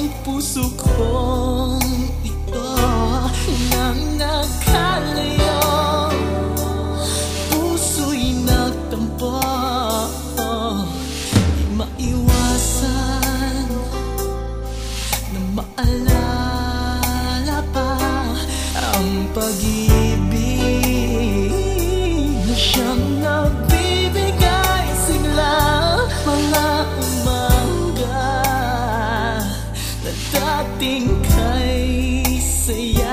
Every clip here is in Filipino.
ang puso kong ito nang nag 定开，谁呀？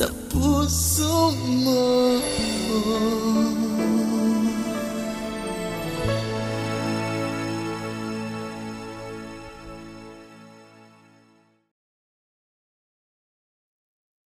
Sa puso mo